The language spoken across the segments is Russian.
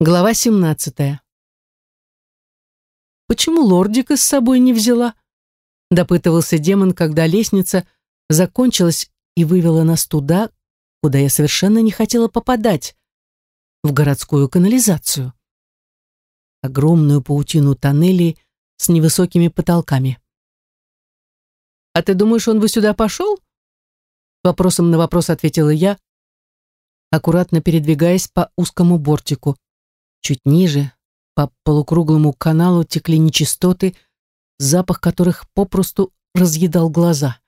Глава 17. «Почему лордика с собой не взяла?» — допытывался демон, когда лестница закончилась и вывела нас туда, куда я совершенно не хотела попадать, в городскую канализацию. Огромную паутину тоннелей с невысокими потолками. «А ты думаешь, он бы сюда пошел?» Вопросом на вопрос ответила я, аккуратно передвигаясь по узкому бортику. Чуть ниже, по полукруглому каналу текли нечистоты, запах которых попросту разъедал глаза.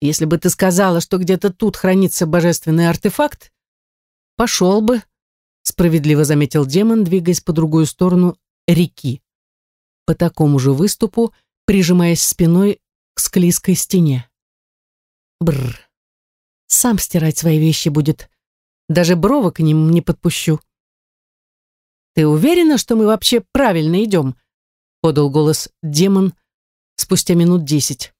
«Если бы ты сказала, что где-то тут хранится божественный артефакт, пошел бы», справедливо заметил демон, двигаясь по другую сторону реки, по такому же выступу, прижимаясь спиной к склизкой стене. Бр. Сам стирать свои вещи будет даже бровок к ним не подпущу. «Ты уверена, что мы вообще правильно идем?» — подал голос демон спустя минут десять.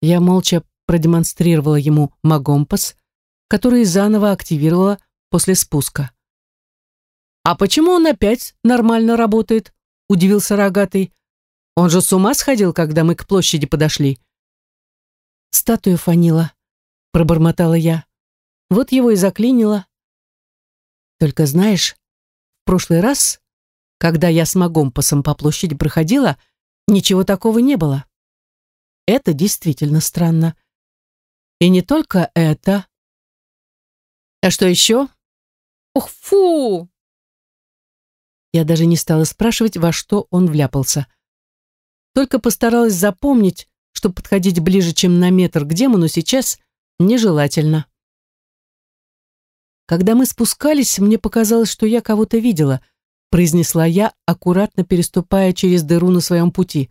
Я молча продемонстрировала ему магомпас, который заново активировала после спуска. «А почему он опять нормально работает?» — удивился рогатый. «Он же с ума сходил, когда мы к площади подошли». «Статую фанила», — пробормотала я. Вот его и заклинило. Только знаешь, в прошлый раз, когда я с Магомпасом по площади проходила, ничего такого не было. Это действительно странно. И не только это. А что еще? Ух, фу! Я даже не стала спрашивать, во что он вляпался. Только постаралась запомнить, что подходить ближе, чем на метр к демону сейчас нежелательно. Когда мы спускались, мне показалось, что я кого-то видела, произнесла я, аккуратно переступая через дыру на своем пути.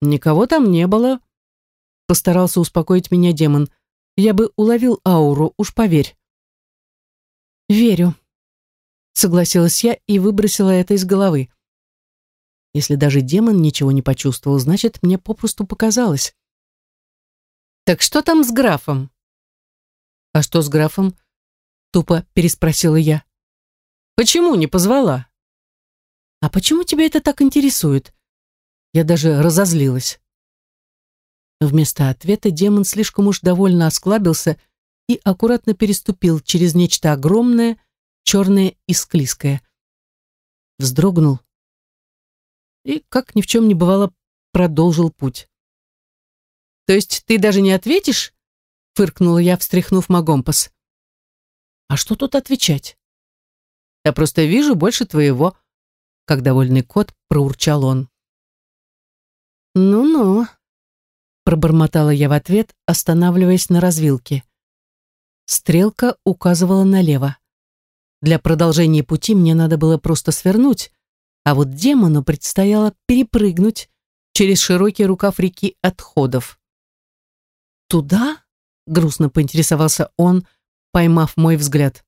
Никого там не было, постарался успокоить меня демон. Я бы уловил ауру, уж поверь. Верю, согласилась я и выбросила это из головы. Если даже демон ничего не почувствовал, значит, мне попросту показалось. Так что там с графом? А что с графом? Тупо переспросила я. Почему не позвала? А почему тебя это так интересует? Я даже разозлилась. Вместо ответа демон слишком уж довольно осклабился и аккуратно переступил через нечто огромное, черное и склизкое. Вздрогнул и, как ни в чем не бывало, продолжил путь. «То есть ты даже не ответишь?» — фыркнула я, встряхнув Магомпас. А что тут отвечать? Я просто вижу больше твоего, как довольный кот проурчал он. Ну-ну, пробормотала я в ответ, останавливаясь на развилке. Стрелка указывала налево. Для продолжения пути мне надо было просто свернуть, а вот демону предстояло перепрыгнуть через широкий рукав реки отходов. «Туда?» — грустно поинтересовался он, — поймав мой взгляд.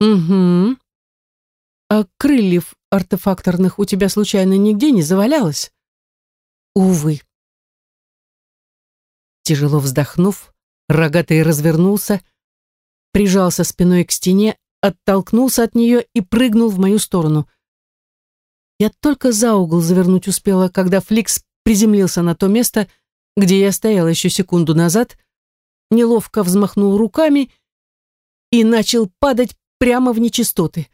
«Угу. А крыльев артефакторных у тебя случайно нигде не завалялось?» «Увы». Тяжело вздохнув, рогатый развернулся, прижался спиной к стене, оттолкнулся от нее и прыгнул в мою сторону. Я только за угол завернуть успела, когда Фликс приземлился на то место, где я стояла еще секунду назад, неловко взмахнул руками и начал падать прямо в нечистоты.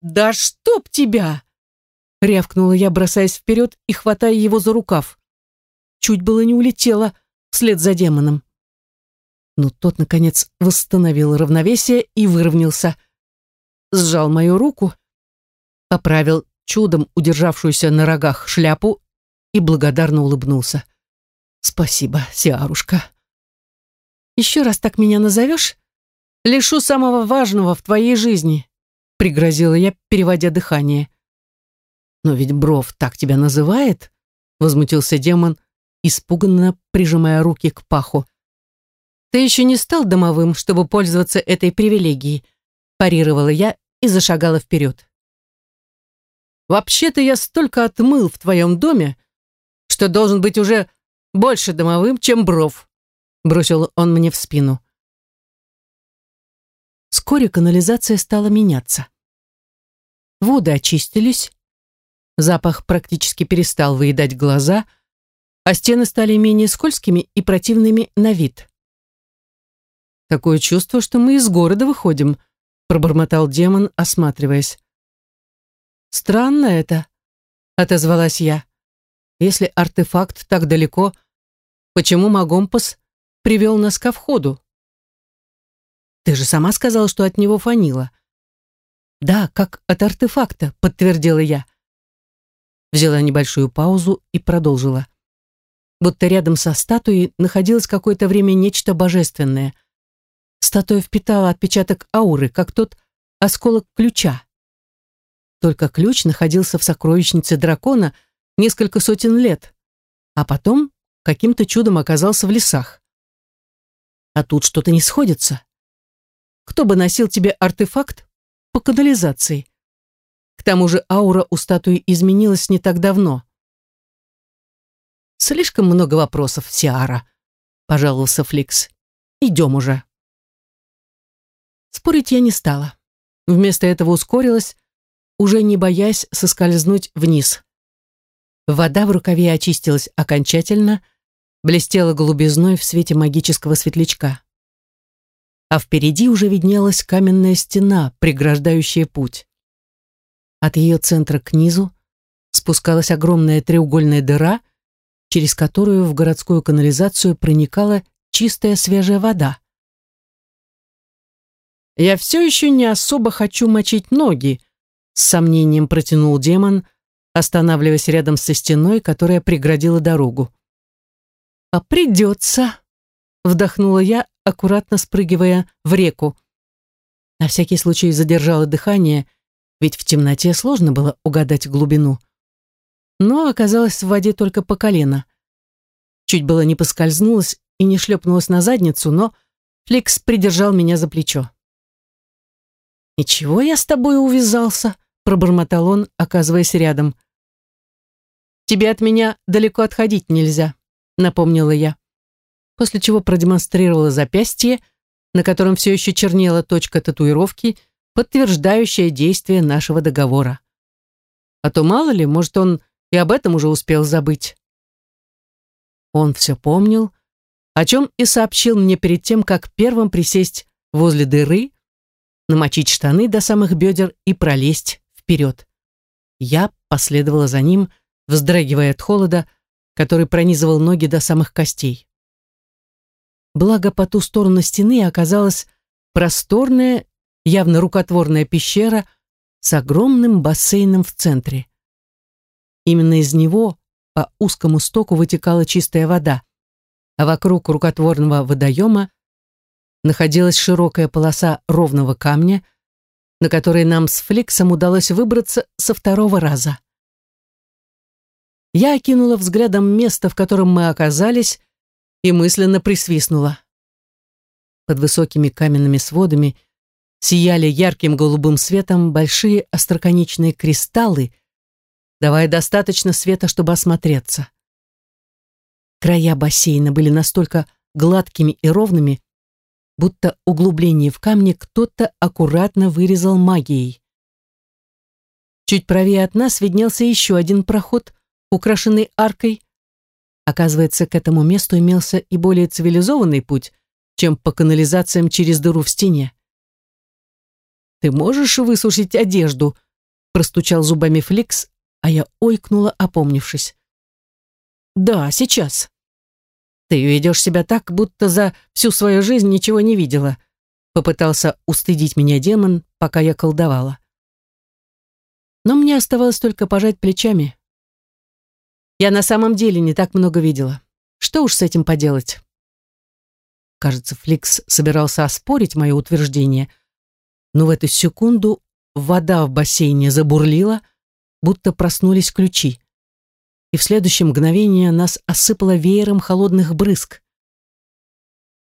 «Да чтоб тебя!» — рявкнула я, бросаясь вперед и хватая его за рукав. Чуть было не улетела вслед за демоном. Но тот, наконец, восстановил равновесие и выровнялся. Сжал мою руку, поправил чудом удержавшуюся на рогах шляпу и благодарно улыбнулся. «Спасибо, Сиарушка». «Еще раз так меня назовешь, лишу самого важного в твоей жизни», — пригрозила я, переводя дыхание. «Но ведь Бров так тебя называет?» — возмутился демон, испуганно прижимая руки к паху. «Ты еще не стал домовым, чтобы пользоваться этой привилегией», — парировала я и зашагала вперед. «Вообще-то я столько отмыл в твоем доме, что должен быть уже больше домовым, чем Бров», — бросил он мне в спину. Вскоре канализация стала меняться. Воды очистились, запах практически перестал выедать глаза, а стены стали менее скользкими и противными на вид. «Такое чувство, что мы из города выходим», — пробормотал демон, осматриваясь. «Странно это», — отозвалась я. «Если артефакт так далеко, почему Магомпас привел нас ко входу?» Ты же сама сказала, что от него фанило. Да, как от артефакта, подтвердила я. Взяла небольшую паузу и продолжила. Будто рядом со статуей находилось какое-то время нечто божественное. Статуя впитала отпечаток ауры, как тот осколок ключа. Только ключ находился в сокровищнице дракона несколько сотен лет, а потом каким-то чудом оказался в лесах. А тут что-то не сходится кто бы носил тебе артефакт по канализации. К тому же аура у статуи изменилась не так давно. «Слишком много вопросов, Сиара», — пожаловался Фликс. «Идем уже». Спорить я не стала. Вместо этого ускорилась, уже не боясь соскользнуть вниз. Вода в рукаве очистилась окончательно, блестела голубизной в свете магического светлячка а впереди уже виднелась каменная стена, преграждающая путь. От ее центра к низу спускалась огромная треугольная дыра, через которую в городскую канализацию проникала чистая свежая вода. «Я все еще не особо хочу мочить ноги», — с сомнением протянул демон, останавливаясь рядом со стеной, которая преградила дорогу. «А придется», — вдохнула я, аккуратно спрыгивая в реку. На всякий случай задержала дыхание, ведь в темноте сложно было угадать глубину. Но оказалась в воде только по колено. Чуть было не поскользнулась и не шлепнулась на задницу, но Фликс придержал меня за плечо. «Ничего я с тобой увязался», — пробормотал он, оказываясь рядом. «Тебе от меня далеко отходить нельзя», — напомнила я после чего продемонстрировала запястье, на котором все еще чернела точка татуировки, подтверждающая действие нашего договора. А то мало ли, может, он и об этом уже успел забыть. Он все помнил, о чем и сообщил мне перед тем, как первым присесть возле дыры, намочить штаны до самых бедер и пролезть вперед. Я последовала за ним, вздрагивая от холода, который пронизывал ноги до самых костей. Благо, по ту сторону стены оказалась просторная, явно рукотворная пещера с огромным бассейном в центре. Именно из него по узкому стоку вытекала чистая вода, а вокруг рукотворного водоема находилась широкая полоса ровного камня, на которой нам с Фликсом удалось выбраться со второго раза. Я окинула взглядом место, в котором мы оказались, и мысленно присвистнула. Под высокими каменными сводами сияли ярким голубым светом большие остроконечные кристаллы, давая достаточно света, чтобы осмотреться. Края бассейна были настолько гладкими и ровными, будто углубление в камне кто-то аккуратно вырезал магией. Чуть правее от нас виднелся еще один проход, украшенный аркой, Оказывается, к этому месту имелся и более цивилизованный путь, чем по канализациям через дыру в стене. «Ты можешь высушить одежду?» — простучал зубами Фликс, а я ойкнула, опомнившись. «Да, сейчас». «Ты ведешь себя так, будто за всю свою жизнь ничего не видела», — попытался устыдить меня демон, пока я колдовала. Но мне оставалось только пожать плечами. Я на самом деле не так много видела. Что уж с этим поделать? Кажется, Фликс собирался оспорить мое утверждение, но в эту секунду вода в бассейне забурлила, будто проснулись ключи. И в следующее мгновение нас осыпало веером холодных брызг.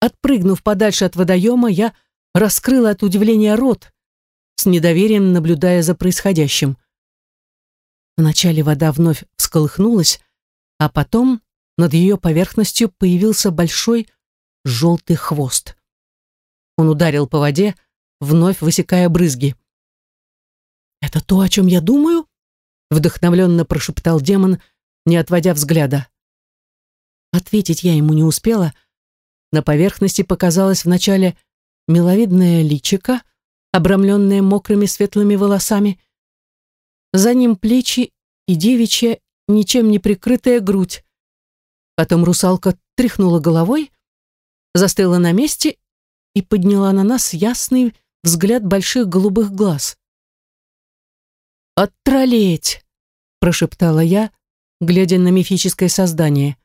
Отпрыгнув подальше от водоема, я раскрыла от удивления рот, с недоверием наблюдая за происходящим. Вначале вода вновь всколыхнулась, а потом над ее поверхностью появился большой желтый хвост. Он ударил по воде, вновь высекая брызги. «Это то, о чем я думаю?» — вдохновленно прошептал демон, не отводя взгляда. Ответить я ему не успела. На поверхности показалось вначале миловидное личико, обрамленное мокрыми светлыми волосами. За ним плечи и девичья, ничем не прикрытая грудь. Потом русалка тряхнула головой, застыла на месте и подняла на нас ясный взгляд больших голубых глаз. «Оттролеть!» — прошептала я, глядя на мифическое создание.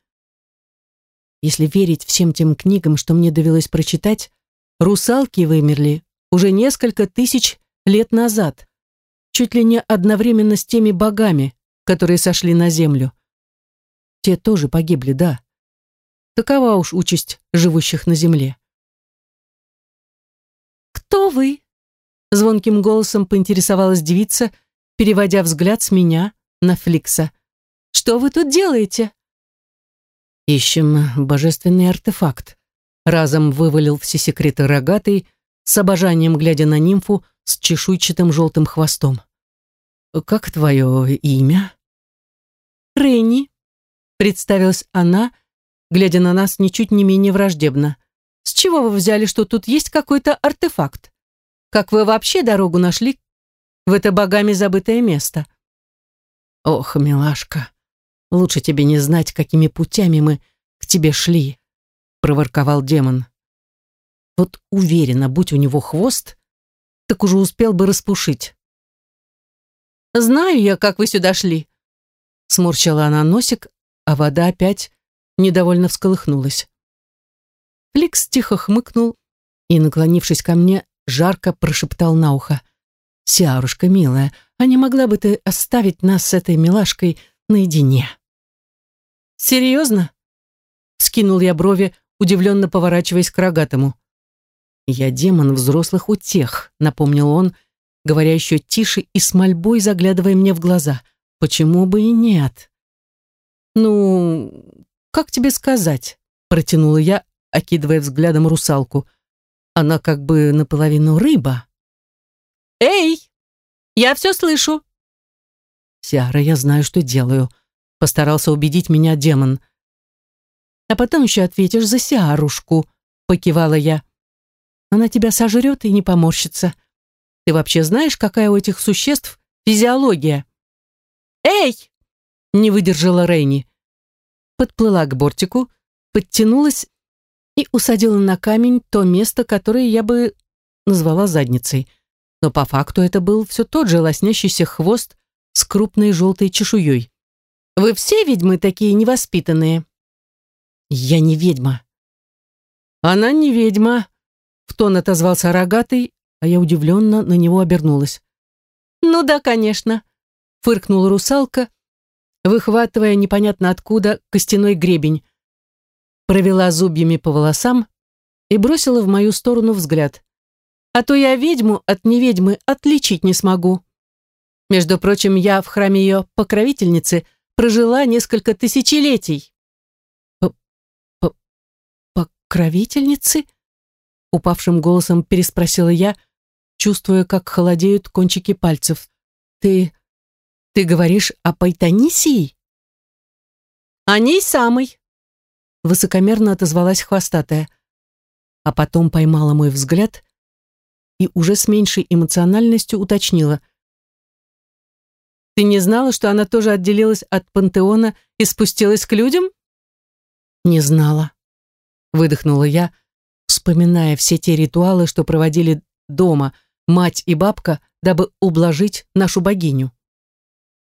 Если верить всем тем книгам, что мне довелось прочитать, русалки вымерли уже несколько тысяч лет назад, чуть ли не одновременно с теми богами которые сошли на землю. Те тоже погибли, да. Такова уж участь живущих на земле. «Кто вы?» — звонким голосом поинтересовалась девица, переводя взгляд с меня на Фликса. «Что вы тут делаете?» «Ищем божественный артефакт», — разом вывалил все секреты рогатый, с обожанием глядя на нимфу с чешуйчатым желтым хвостом. «Как твое имя?» «Ренни», — представилась она, глядя на нас ничуть не менее враждебно. «С чего вы взяли, что тут есть какой-то артефакт? Как вы вообще дорогу нашли в это богами забытое место?» «Ох, милашка, лучше тебе не знать, какими путями мы к тебе шли», — проворковал демон. «Вот уверенно, будь у него хвост, так уже успел бы распушить». Знаю я, как вы сюда шли. Сморщила она носик, а вода опять недовольно всколыхнулась. Фликс тихо хмыкнул и, наклонившись ко мне, жарко прошептал на ухо. «Сиарушка, милая, а не могла бы ты оставить нас с этой милашкой наедине?» «Серьезно?» — скинул я брови, удивленно поворачиваясь к рогатому. «Я демон взрослых утех», — напомнил он, говоря еще тише и с мольбой заглядывая мне в глаза. «Почему бы и нет?» «Ну, как тебе сказать?» — протянула я, окидывая взглядом русалку. «Она как бы наполовину рыба». «Эй, я все слышу!» «Сиара, я знаю, что делаю», — постарался убедить меня демон. «А потом еще ответишь за Сиарушку», — покивала я. «Она тебя сожрет и не поморщится». Ты вообще знаешь, какая у этих существ физиология?» «Эй!» — не выдержала Рейни. Подплыла к бортику, подтянулась и усадила на камень то место, которое я бы назвала задницей. Но по факту это был все тот же лоснящийся хвост с крупной желтой чешуей. «Вы все ведьмы такие невоспитанные?» «Я не ведьма». «Она не ведьма», — в тон отозвался рогатый а я удивленно на него обернулась. «Ну да, конечно», — фыркнула русалка, выхватывая непонятно откуда костяной гребень. Провела зубьями по волосам и бросила в мою сторону взгляд. «А то я ведьму от неведьмы отличить не смогу». Между прочим, я в храме ее покровительницы прожила несколько тысячелетий. П -п -п «Покровительницы?» — упавшим голосом переспросила я — чувствуя, как холодеют кончики пальцев. «Ты... ты говоришь о Пайтанисии?» «О ней самой!» Высокомерно отозвалась хвостатая, а потом поймала мой взгляд и уже с меньшей эмоциональностью уточнила. «Ты не знала, что она тоже отделилась от пантеона и спустилась к людям?» «Не знала», — выдохнула я, вспоминая все те ритуалы, что проводили дома — мать и бабка, дабы ублажить нашу богиню.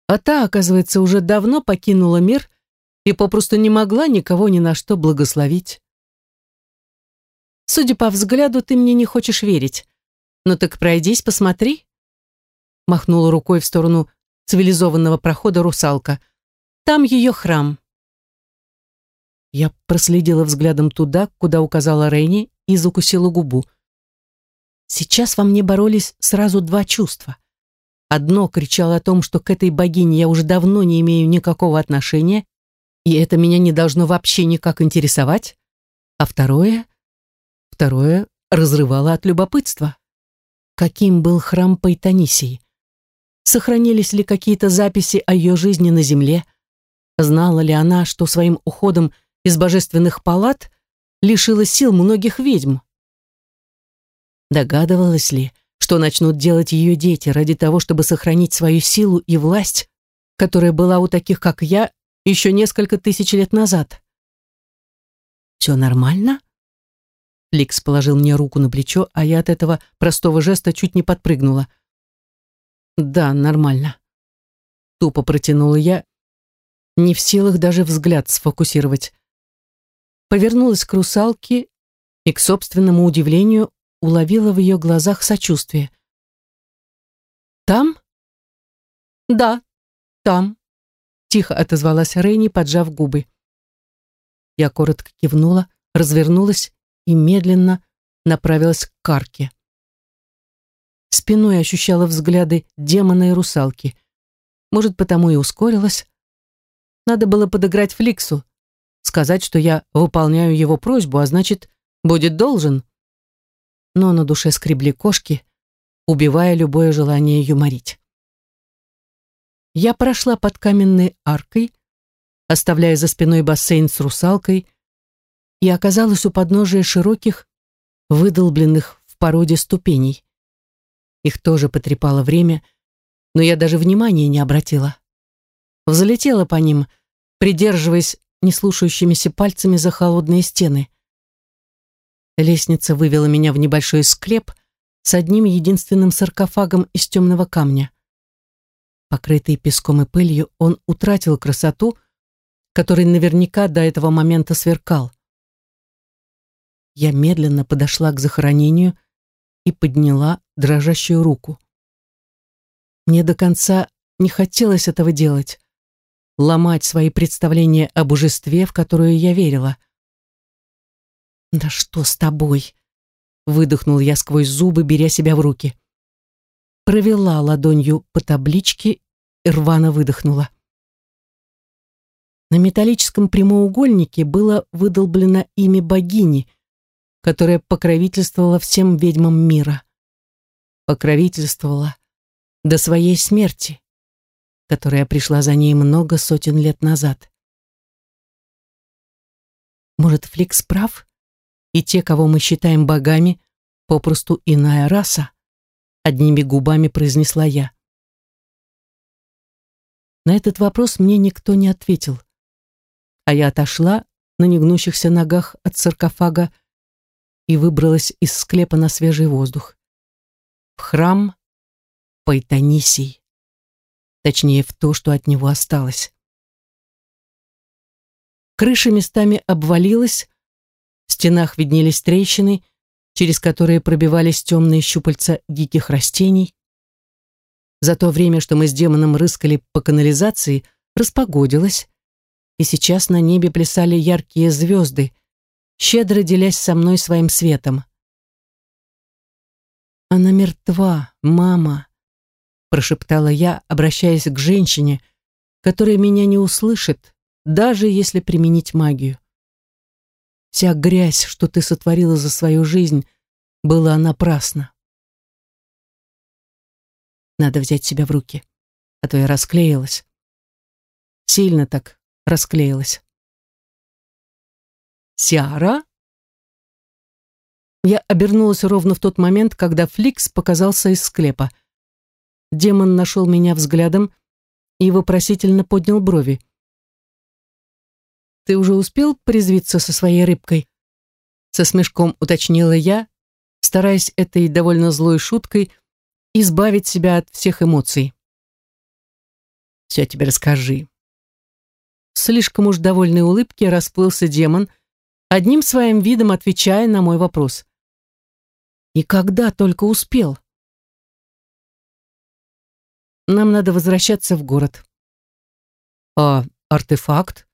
А та, оказывается, уже давно покинула мир и попросту не могла никого ни на что благословить. Судя по взгляду, ты мне не хочешь верить. Но так пройдись, посмотри. Махнула рукой в сторону цивилизованного прохода русалка. Там ее храм. Я проследила взглядом туда, куда указала Рейни, и закусила губу. Сейчас во мне боролись сразу два чувства. Одно кричало о том, что к этой богине я уже давно не имею никакого отношения, и это меня не должно вообще никак интересовать. А второе... Второе разрывало от любопытства. Каким был храм Пайтанисии? Сохранились ли какие-то записи о ее жизни на земле? Знала ли она, что своим уходом из божественных палат лишила сил многих ведьм? Догадывалась ли, что начнут делать ее дети ради того, чтобы сохранить свою силу и власть, которая была у таких, как я, еще несколько тысяч лет назад? «Все нормально?» Ликс положил мне руку на плечо, а я от этого простого жеста чуть не подпрыгнула. «Да, нормально». Тупо протянула я, не в силах даже взгляд сфокусировать. Повернулась к русалке и, к собственному удивлению, уловила в ее глазах сочувствие. «Там?» «Да, там», — тихо отозвалась Рейни, поджав губы. Я коротко кивнула, развернулась и медленно направилась к карке. Спиной ощущала взгляды демона и русалки. Может, потому и ускорилась. Надо было подыграть Фликсу, сказать, что я выполняю его просьбу, а значит, будет должен но на душе скребли кошки, убивая любое желание юморить. Я прошла под каменной аркой, оставляя за спиной бассейн с русалкой, и оказалась у подножия широких, выдолбленных в породе ступеней. Их тоже потрепало время, но я даже внимания не обратила. Взлетела по ним, придерживаясь неслушающимися пальцами за холодные стены. Лестница вывела меня в небольшой склеп с одним единственным саркофагом из темного камня. Покрытый песком и пылью, он утратил красоту, который наверняка до этого момента сверкал. Я медленно подошла к захоронению и подняла дрожащую руку. Мне до конца не хотелось этого делать, ломать свои представления об божестве, в которое я верила. «Да что с тобой?» Выдохнул я сквозь зубы, беря себя в руки. Провела ладонью по табличке и рвано выдохнула. На металлическом прямоугольнике было выдолблено имя богини, которая покровительствовала всем ведьмам мира. Покровительствовала до своей смерти, которая пришла за ней много сотен лет назад. Может, Фликс прав? и те, кого мы считаем богами, попросту иная раса», — одними губами произнесла я. На этот вопрос мне никто не ответил, а я отошла на негнущихся ногах от саркофага и выбралась из склепа на свежий воздух. В храм Пайтонисий, точнее, в то, что от него осталось. Крыша местами обвалилась, в стенах виднелись трещины, через которые пробивались темные щупальца диких растений. За то время, что мы с демоном рыскали по канализации, распогодилось, и сейчас на небе плясали яркие звезды, щедро делясь со мной своим светом. «Она мертва, мама», — прошептала я, обращаясь к женщине, которая меня не услышит, даже если применить магию. Вся грязь, что ты сотворила за свою жизнь, была напрасна. Надо взять себя в руки, а то я расклеилась. Сильно так расклеилась. «Сиара?» Я обернулась ровно в тот момент, когда Фликс показался из склепа. Демон нашел меня взглядом и вопросительно поднял брови ты уже успел призвиться со своей рыбкой?» Со смешком уточнила я, стараясь этой довольно злой шуткой избавить себя от всех эмоций. «Все тебе расскажи». Слишком уж довольной улыбки расплылся демон, одним своим видом отвечая на мой вопрос. «И когда только успел?» «Нам надо возвращаться в город». «А артефакт?»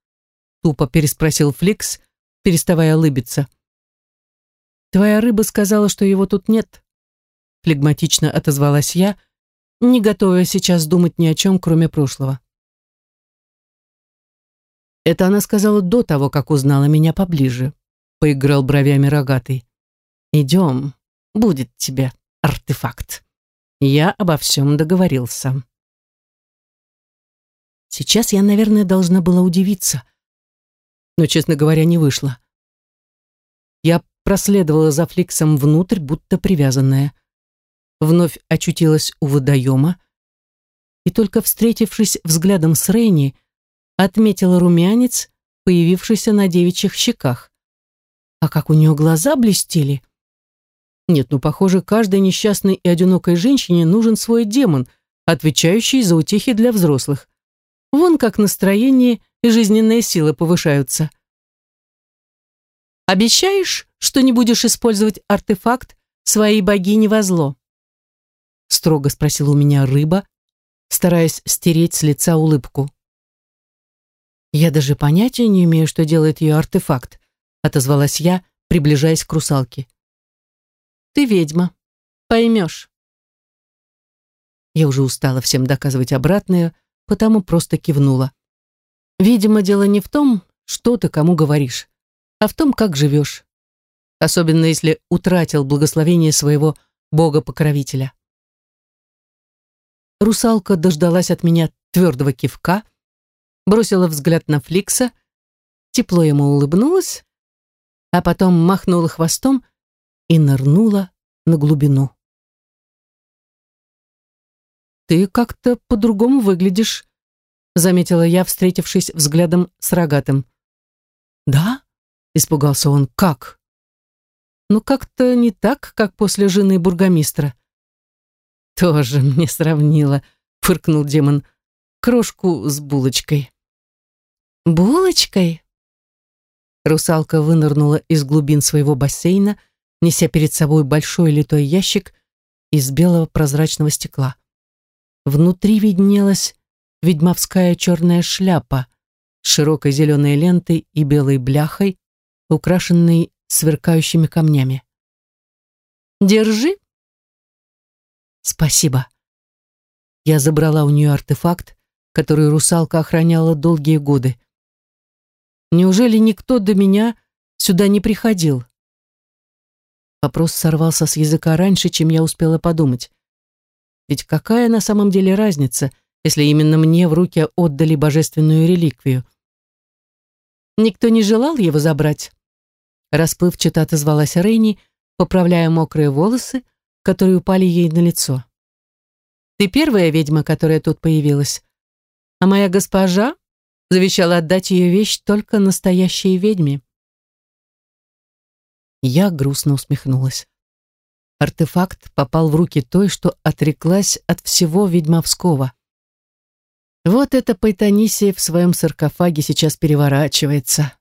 Тупо переспросил Фликс, переставая улыбиться. «Твоя рыба сказала, что его тут нет», — флегматично отозвалась я, не готовая сейчас думать ни о чем, кроме прошлого. «Это она сказала до того, как узнала меня поближе», — поиграл бровями рогатый. «Идем, будет тебе артефакт. Я обо всем договорился». Сейчас я, наверное, должна была удивиться, но, честно говоря, не вышло. Я проследовала за Фликсом внутрь, будто привязанная. Вновь очутилась у водоема, и только встретившись взглядом с Рейни, отметила румянец, появившийся на девичьих щеках. А как у нее глаза блестели! Нет, ну, похоже, каждой несчастной и одинокой женщине нужен свой демон, отвечающий за утехи для взрослых. Вон как настроение – и жизненные силы повышаются. Обещаешь, что не будешь использовать артефакт своей богини во зло? Строго спросила у меня рыба, стараясь стереть с лица улыбку. Я даже понятия не имею, что делает ее артефакт, отозвалась я, приближаясь к русалке. Ты ведьма, поймешь. Я уже устала всем доказывать обратное, потому просто кивнула. Видимо, дело не в том, что ты кому говоришь, а в том, как живешь. Особенно если утратил благословение своего бога-покровителя. Русалка дождалась от меня твердого кивка, бросила взгляд на Фликса, тепло ему улыбнулась, а потом махнула хвостом и нырнула на глубину. «Ты как-то по-другому выглядишь», заметила я, встретившись взглядом с рогатым. «Да?» — испугался он. «Как?» «Ну, как-то не так, как после жены бургомистра». «Тоже мне сравнила», — фыркнул демон. «Крошку с булочкой». «Булочкой?» Русалка вынырнула из глубин своего бассейна, неся перед собой большой литой ящик из белого прозрачного стекла. Внутри виднелась ведьмовская черная шляпа с широкой зеленой лентой и белой бляхой, украшенной сверкающими камнями. «Держи!» «Спасибо!» Я забрала у нее артефакт, который русалка охраняла долгие годы. «Неужели никто до меня сюда не приходил?» Вопрос сорвался с языка раньше, чем я успела подумать. Ведь какая на самом деле разница — если именно мне в руки отдали божественную реликвию. Никто не желал его забрать. Расплывчато отозвалась Рейни, поправляя мокрые волосы, которые упали ей на лицо. «Ты первая ведьма, которая тут появилась. А моя госпожа завещала отдать ее вещь только настоящей ведьме». Я грустно усмехнулась. Артефакт попал в руки той, что отреклась от всего ведьмовского. Вот эта Пайтанисия в своем саркофаге сейчас переворачивается.